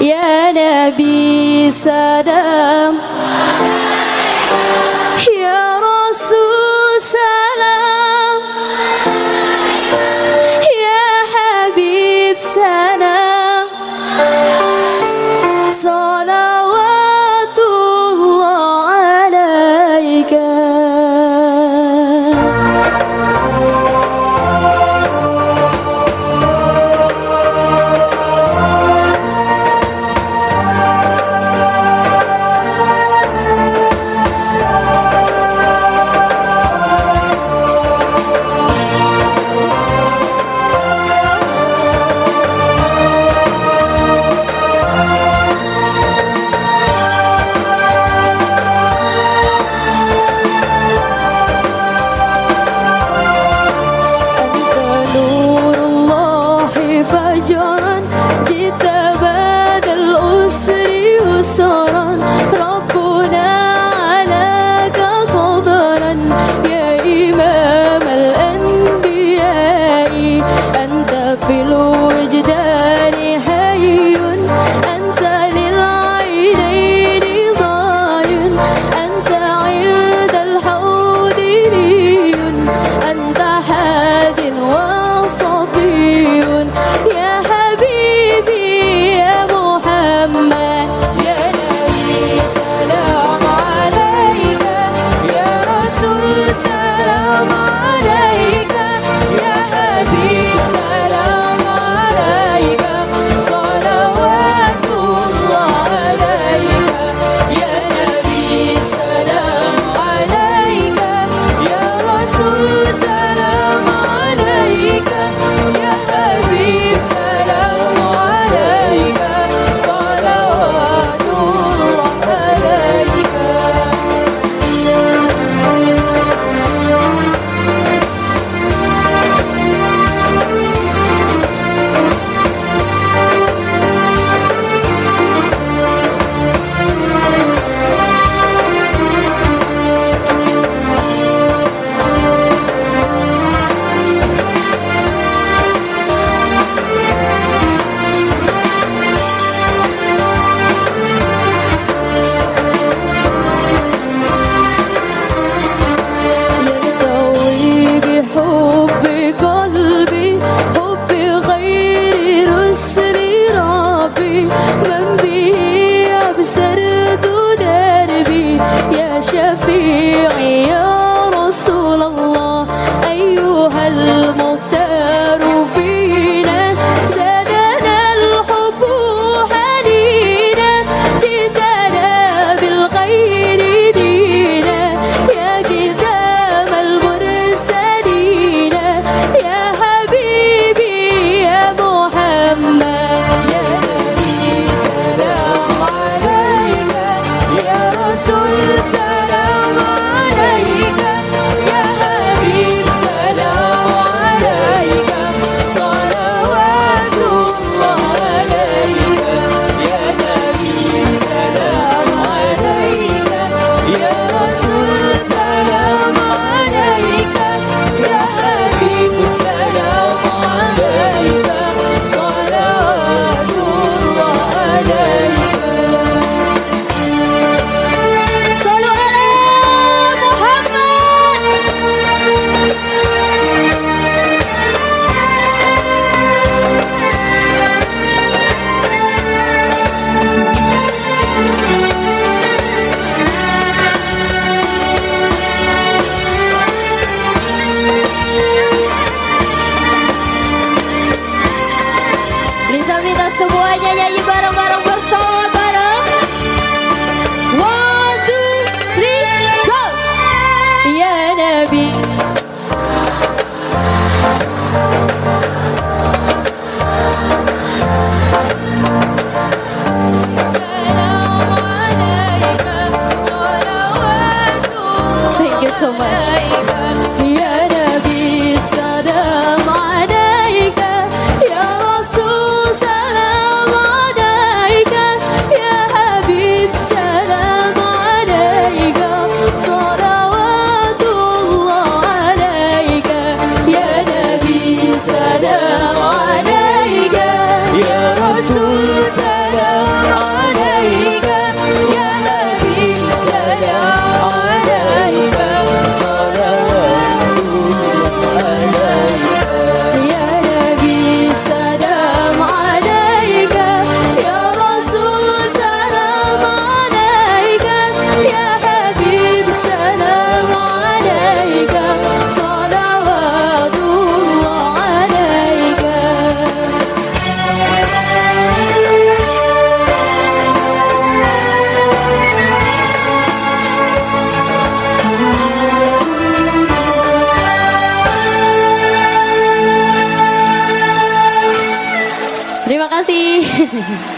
يا نبي سلام. ربنا عليك قدرا. يا إمام الأنبياء أنت في الوجدان. قلبي حب غير رسلي ربي من بي بسرد دربي يا شفيعي يا Semuanya nyanyi bareng-bareng bersolawat bareng One, two, three, go! Ya Nabi. رسول سلام عليك नहीं